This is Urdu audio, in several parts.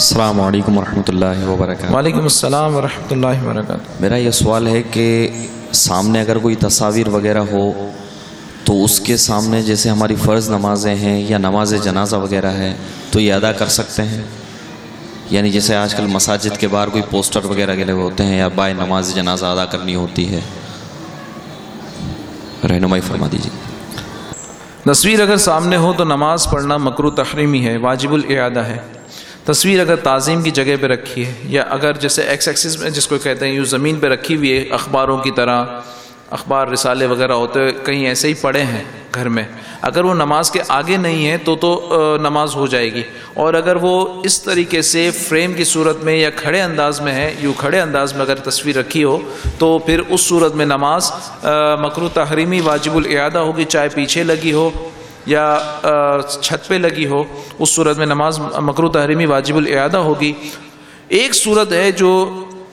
السلام علیکم ورحمۃ اللہ وبرکاتہ۔ وعلیکم السلام ورحمۃ اللہ وبرکاتہ۔ میرا یہ سوال ہے کہ سامنے اگر کوئی تصاویر وغیرہ ہو تو اس کے سامنے جیسے ہماری فرض نمازیں ہیں یا نماز جنازہ وغیرہ ہے تو یہ ادا کر سکتے ہیں؟ یعنی جیسے آج کل مساجد کے باہر کوئی پوسٹر وغیرہ لگے ہوتے ہیں یا بائے نماز جنازہ ادا کرنی ہوتی ہے؟ رہنمائی فرما دیجیے تصویر اگر سامنے ہو تو نماز پڑھنا مکرو تحریمی ہے واجب الاعادہ ہے۔ تصویر اگر تعظیم کی جگہ پہ رکھی ہے، یا اگر جیسے ایکس ایکسس میں جس کو کہتے ہیں، یوں زمین پہ رکھی ہوئی ہے اخباروں کی طرح، اخبار، رسالے وغیرہ ہوتے ہوئے کہیں ایسے ہی پڑے ہیں گھر میں۔ اگر وہ نماز کے آگے نہیں ہے تو تو نماز ہو جائے گی۔ اور اگر وہ اس طریقے سے فریم کی صورت میں یا کھڑے انداز میں ہے، یوں کھڑے انداز میں اگر تصویر رکھی ہو، تو پھر اس صورت میں نماز مکرو تحریمی واجب الاعادہ ہوگی، چاہے پیچھے لگی ہو۔ یا چھت پہ لگی ہو، اس صورت میں نماز مکرو تحریمی واجب الاعادہ ہوگی۔ ایک صورت ہے جو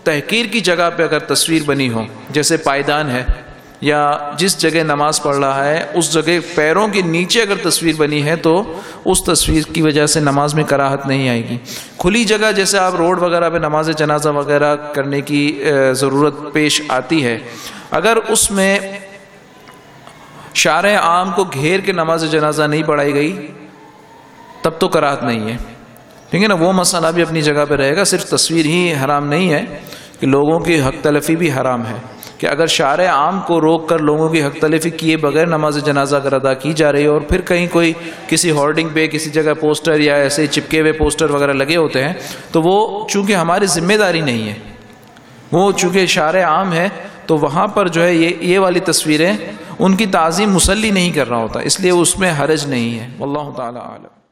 تحقیر کی جگہ پہ اگر تصویر بنی ہو، جیسے پائیدان ہے، یا جس جگہ نماز پڑھ رہا ہے، اس جگہ پیروں کے نیچے اگر تصویر بنی ہے تو اس تصویر کی وجہ سے نماز میں کراہت نہیں آئے گی۔ کھلی جگہ جیسے آپ روڈ وغیرہ پہ نماز جنازہ وغیرہ کرنے کی ضرورت پیش آتی ہے۔ اگر اس میں شارع عام کو گھیر کے نماز جنازہ نہیں پڑھائی گئی، تب تو کراہت نہیں ہے۔ ٹھیک ہے نا، وہ مسئلہ بھی اپنی جگہ پہ رہے گا، صرف تصویر ہی حرام نہیں ہے کہ لوگوں کی حق تلفی بھی حرام ہے۔ کہ اگر شعر عام کو روک کر لوگوں کی حق تلفی کیے بغیر نماز جنازہ اگر ادا کی جا رہی ہے اور پھر کہیں کوئی کسی ہارڈنگ پہ، کسی جگہ پوسٹر یا ایسے چپکے ہوئے پوسٹر وغیرہ لگے ہوتے ہیں، تو وہ چونکہ ہماری ذمہ داری نہیں ہے، وہ چونکہ شعر عام ہے، تو وہاں پر جو ہے یہ یہ والی تصویریں ان کی تعظیم مسلی نہیں کر رہا ہوتا، اس لیے اس میں حرج نہیں ہے۔ واللہ تعالی عالم۔